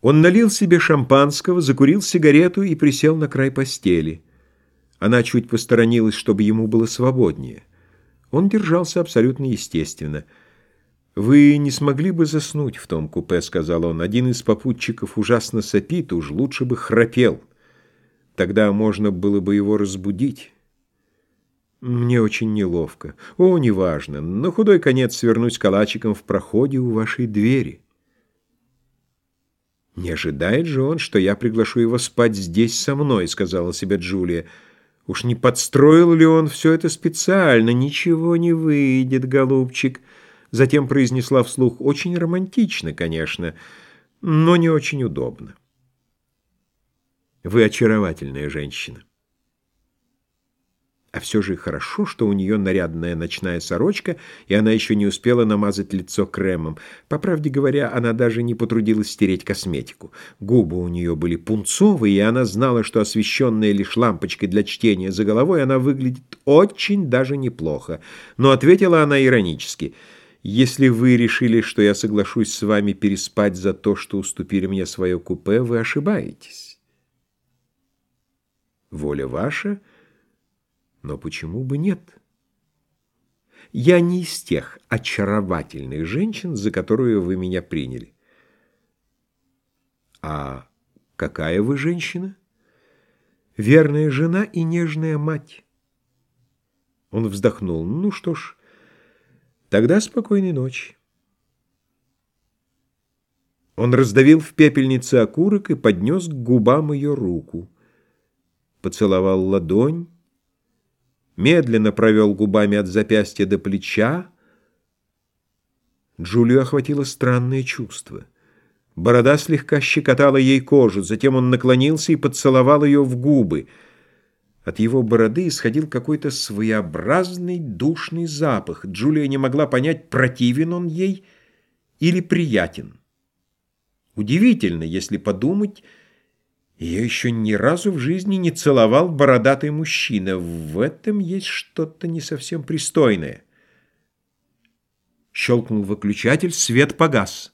Он налил себе шампанского, закурил сигарету и присел на край постели. Она чуть посторонилась, чтобы ему было свободнее. Он держался абсолютно естественно. «Вы не смогли бы заснуть в том купе», — сказал он. «Один из попутчиков ужасно сопит, уж лучше бы храпел. Тогда можно было бы его разбудить». «Мне очень неловко. О, неважно. На худой конец свернусь калачиком в проходе у вашей двери». «Не ожидает же он, что я приглашу его спать здесь со мной», — сказала себе Джулия. «Уж не подстроил ли он все это специально? Ничего не выйдет, голубчик». Затем произнесла вслух «Очень романтично, конечно, но не очень удобно». «Вы очаровательная женщина». Все же хорошо, что у нее нарядная ночная сорочка, и она еще не успела намазать лицо кремом. По правде говоря, она даже не потрудилась стереть косметику. Губы у нее были пунцовые, и она знала, что освещенная лишь лампочкой для чтения за головой, она выглядит очень даже неплохо. Но ответила она иронически. «Если вы решили, что я соглашусь с вами переспать за то, что уступили мне свое купе, вы ошибаетесь». «Воля ваша...» Но почему бы нет? Я не из тех очаровательных женщин, за которую вы меня приняли. А какая вы женщина? Верная жена и нежная мать. Он вздохнул. Ну что ж, тогда спокойной ночи. Он раздавил в пепельнице окурок и поднес к губам ее руку. Поцеловал ладонь, медленно провел губами от запястья до плеча. Джулию охватило странное чувство. Борода слегка щекотала ей кожу, затем он наклонился и поцеловал ее в губы. От его бороды исходил какой-то своеобразный душный запах. Джулия не могла понять, противен он ей или приятен. Удивительно, если подумать, ее еще ни разу в жизни не целовал бородатый мужчина. В этом есть что-то не совсем пристойное. Щелкнул выключатель, свет погас.